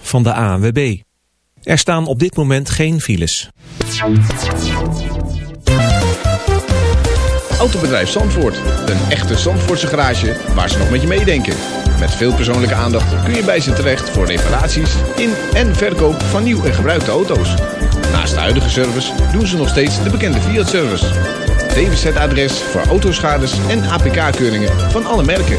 Van de ANWB. Er staan op dit moment geen files. Autobedrijf Zandvoort. Een echte Zandvoortse garage waar ze nog met je meedenken. Met veel persoonlijke aandacht kun je bij ze terecht voor reparaties in en verkoop van nieuw en gebruikte auto's. Naast de huidige service doen ze nog steeds de bekende Fiat-service. DWZ-adres voor autoschades en APK-keuringen van alle merken.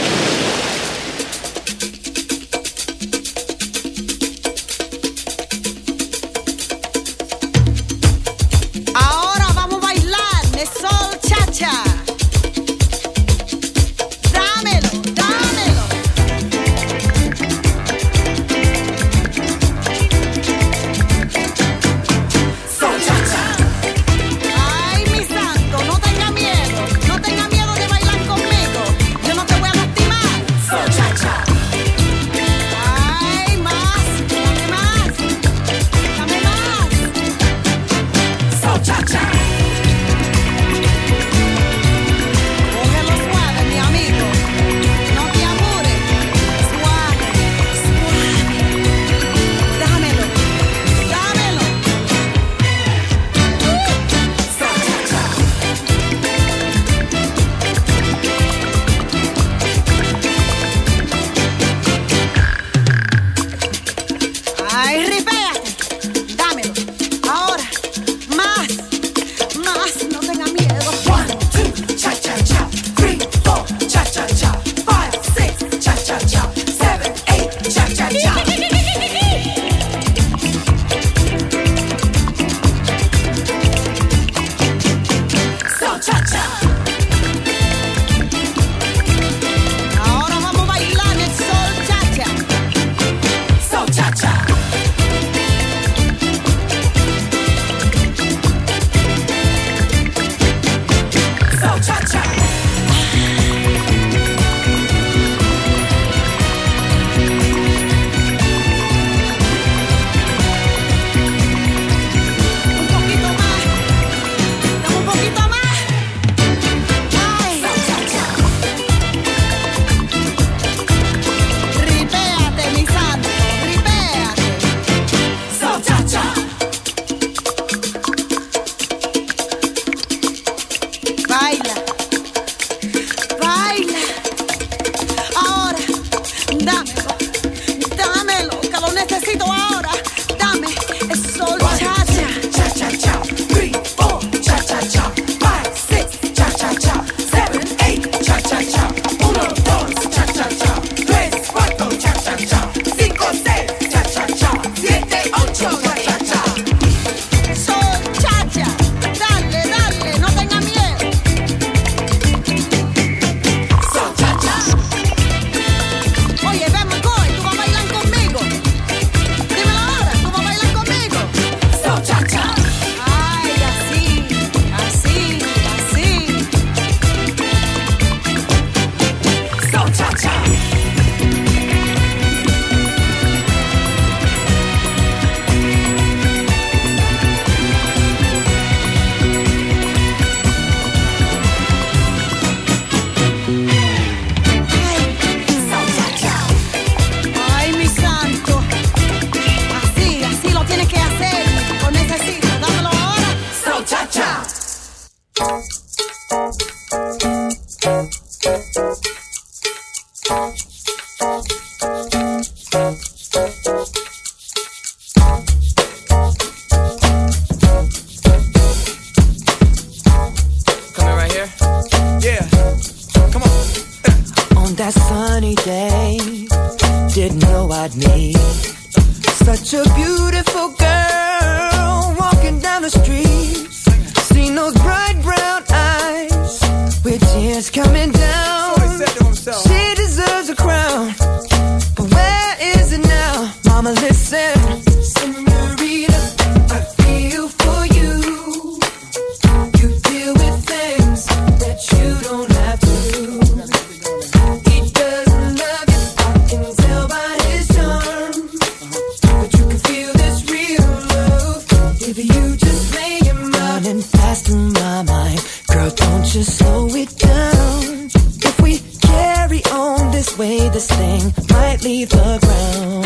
Way, this thing might leave the ground.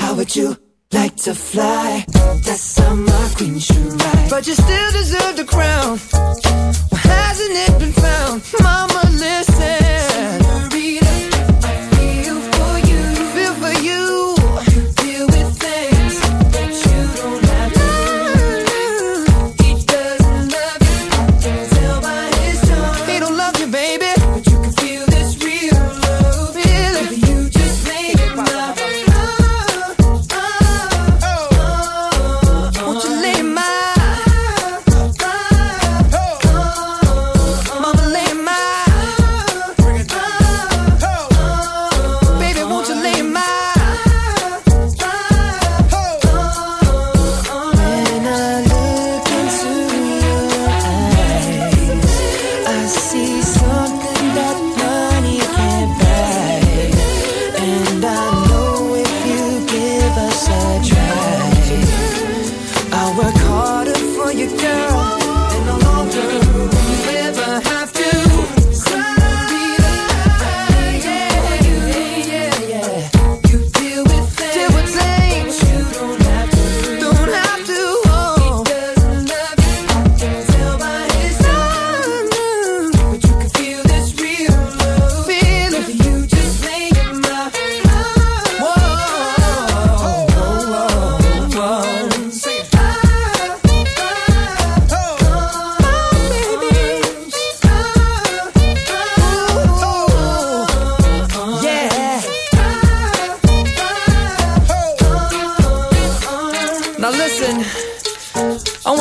How would you like to fly? That's how my queen should ride. But you still deserve the crown. Well, hasn't it been found? Mama, listen.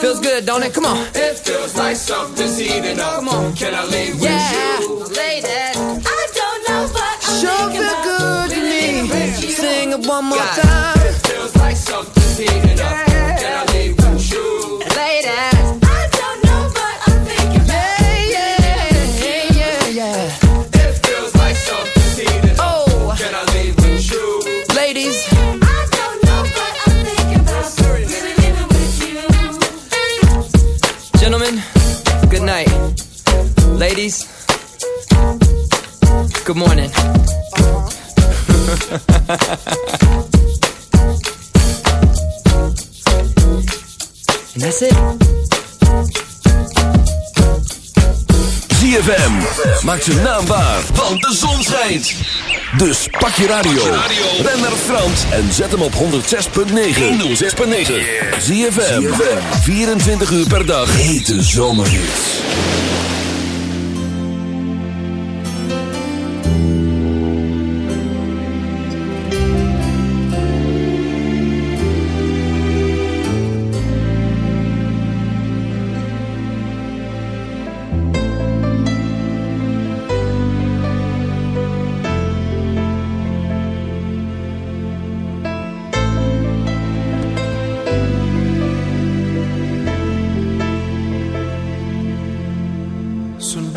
Feels good, don't it? Come on. It feels like something's heating up. Come on. Can I leave yeah. with you? Ladies, I don't know, but I'm sure feel good to me. Sing it one more time. Good morning. and that's it. ZFM. Maak zijn naam waar, want de zon schijnt. Dus pak je radio. Ben naar Frans en zet hem op 106.9. 106.9. ZFM. 24 uur per dag. Hete zomerhits.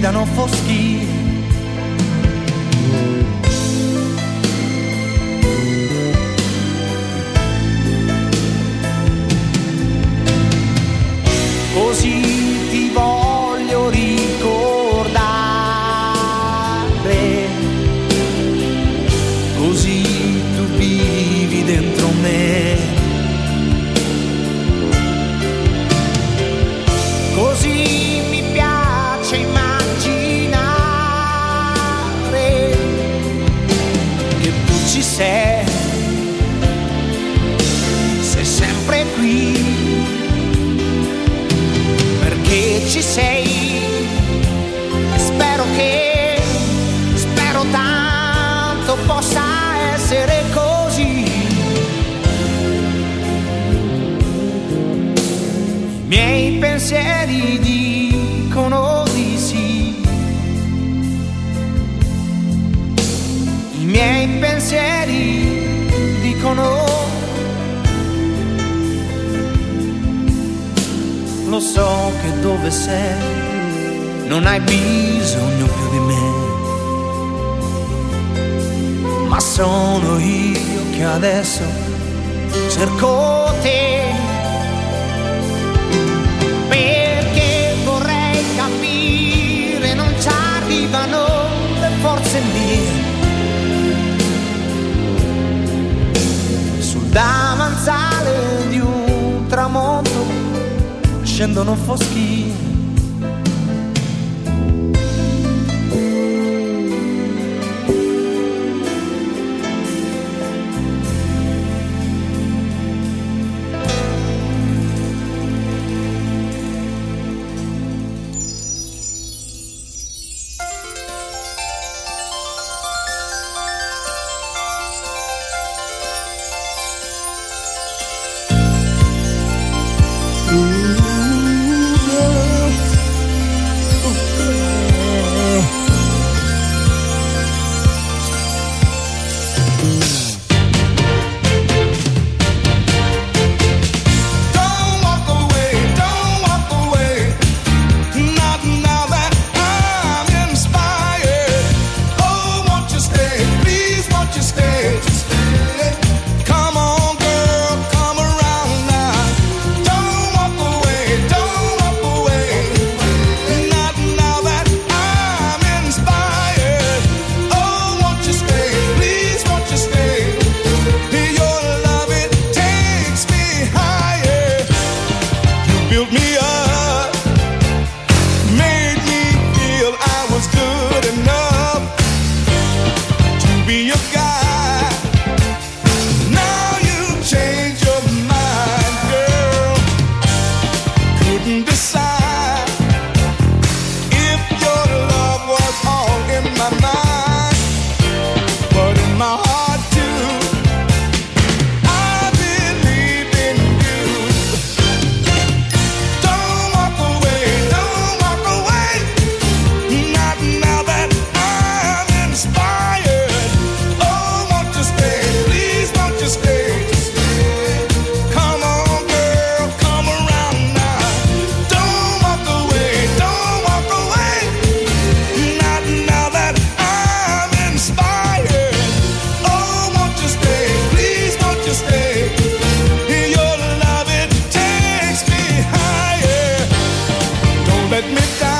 gridano foschi let me down.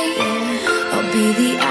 Be the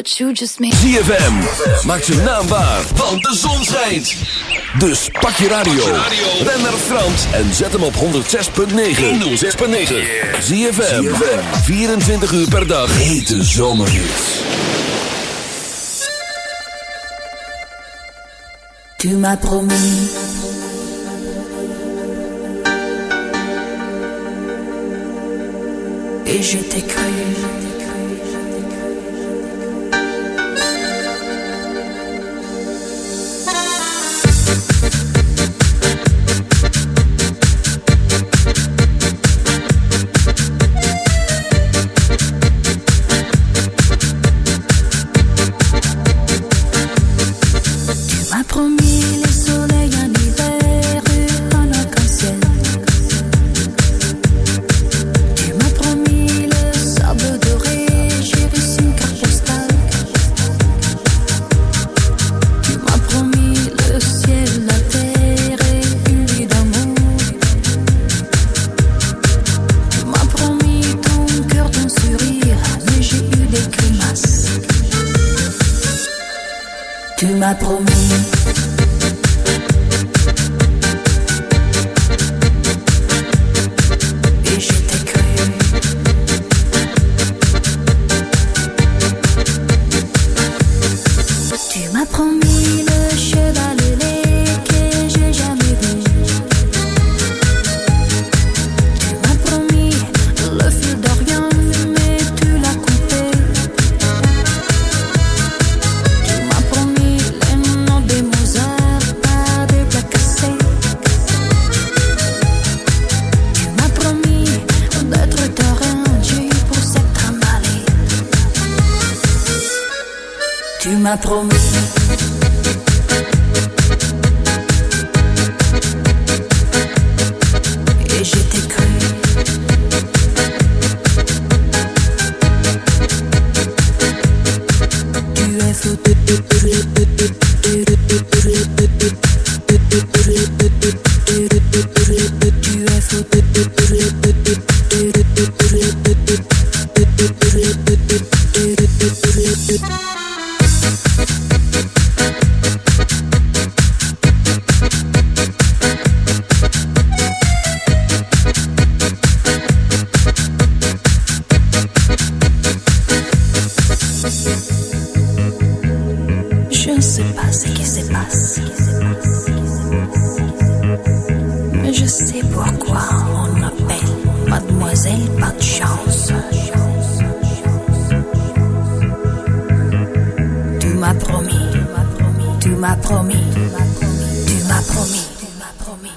what you just made. ZFM, maak naam waar, want de zon schijnt. Dus pak je radio, ren naar Frans en zet hem op 106.9. 106.9. ZFM, 24 uur per dag. Hete zomerhits. Tu m'as promis Et je t'ai cru Tu m'as promis m'a promis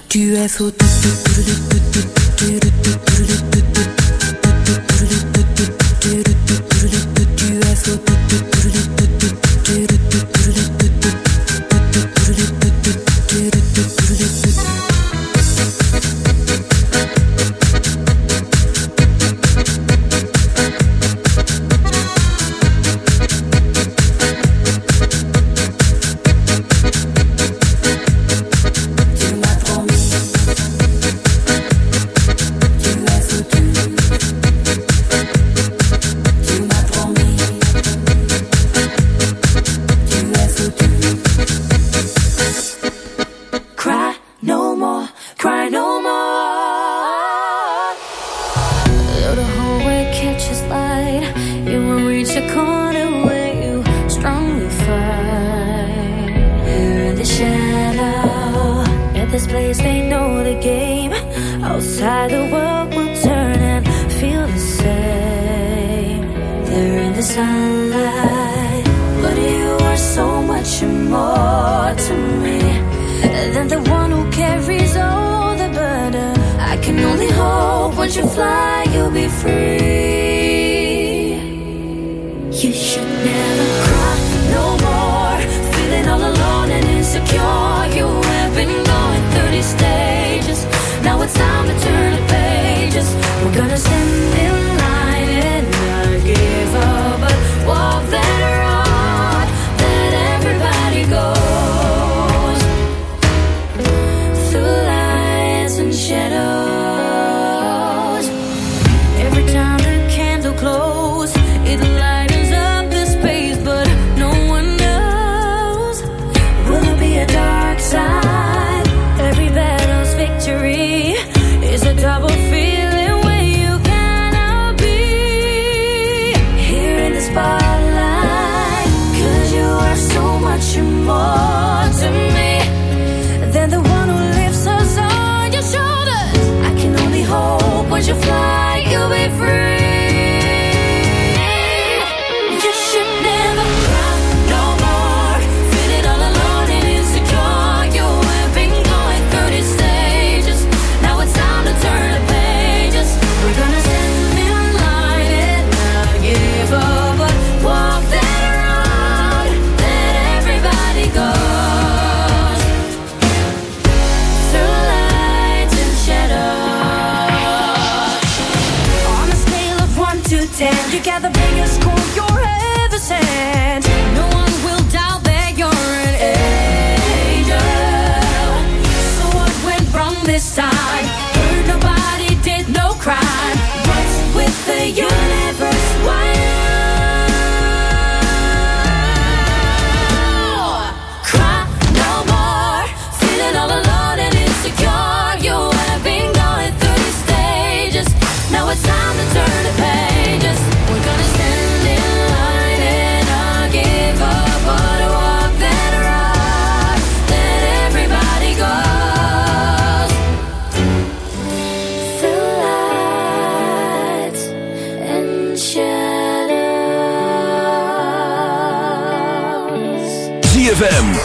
Tu es faux. Tu es faux.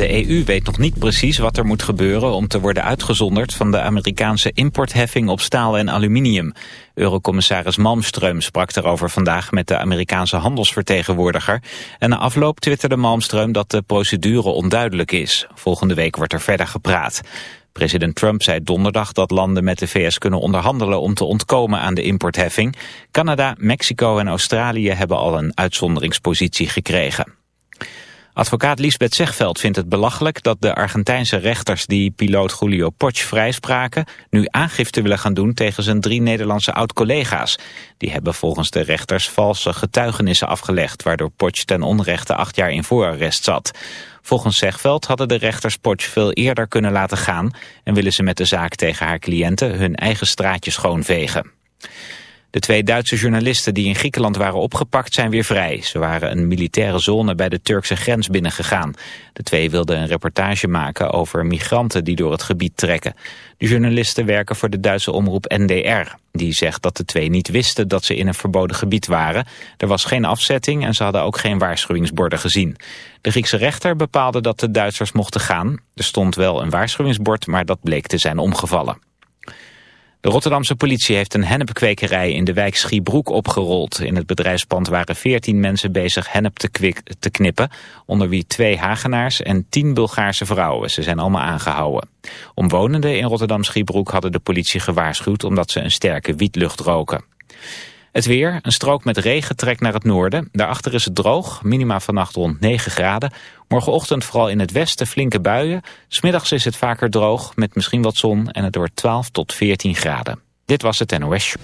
De EU weet nog niet precies wat er moet gebeuren om te worden uitgezonderd van de Amerikaanse importheffing op staal en aluminium. Eurocommissaris Malmström sprak daarover vandaag met de Amerikaanse handelsvertegenwoordiger. En na afloop twitterde Malmström dat de procedure onduidelijk is. Volgende week wordt er verder gepraat. President Trump zei donderdag dat landen met de VS kunnen onderhandelen om te ontkomen aan de importheffing. Canada, Mexico en Australië hebben al een uitzonderingspositie gekregen. Advocaat Lisbeth Zegveld vindt het belachelijk dat de Argentijnse rechters die piloot Julio Poch vrijspraken nu aangifte willen gaan doen tegen zijn drie Nederlandse oud-collega's. Die hebben volgens de rechters valse getuigenissen afgelegd waardoor Poch ten onrechte acht jaar in voorarrest zat. Volgens Zegveld hadden de rechters Poch veel eerder kunnen laten gaan en willen ze met de zaak tegen haar cliënten hun eigen straatje schoonvegen. De twee Duitse journalisten die in Griekenland waren opgepakt zijn weer vrij. Ze waren een militaire zone bij de Turkse grens binnengegaan. De twee wilden een reportage maken over migranten die door het gebied trekken. De journalisten werken voor de Duitse omroep NDR. Die zegt dat de twee niet wisten dat ze in een verboden gebied waren. Er was geen afzetting en ze hadden ook geen waarschuwingsborden gezien. De Griekse rechter bepaalde dat de Duitsers mochten gaan. Er stond wel een waarschuwingsbord, maar dat bleek te zijn omgevallen. De Rotterdamse politie heeft een hennepkwekerij in de wijk Schiebroek opgerold. In het bedrijfspand waren 14 mensen bezig hennep te, te knippen, onder wie twee Hagenaars en 10 Bulgaarse vrouwen. Ze zijn allemaal aangehouden. Omwonenden in Rotterdam-Schiebroek hadden de politie gewaarschuwd omdat ze een sterke wietlucht roken. Het weer, een strook met regen trekt naar het noorden. Daarachter is het droog, minima vannacht rond 9 graden. Morgenochtend vooral in het westen flinke buien. Smiddags is het vaker droog, met misschien wat zon en het wordt 12 tot 14 graden. Dit was het NOS.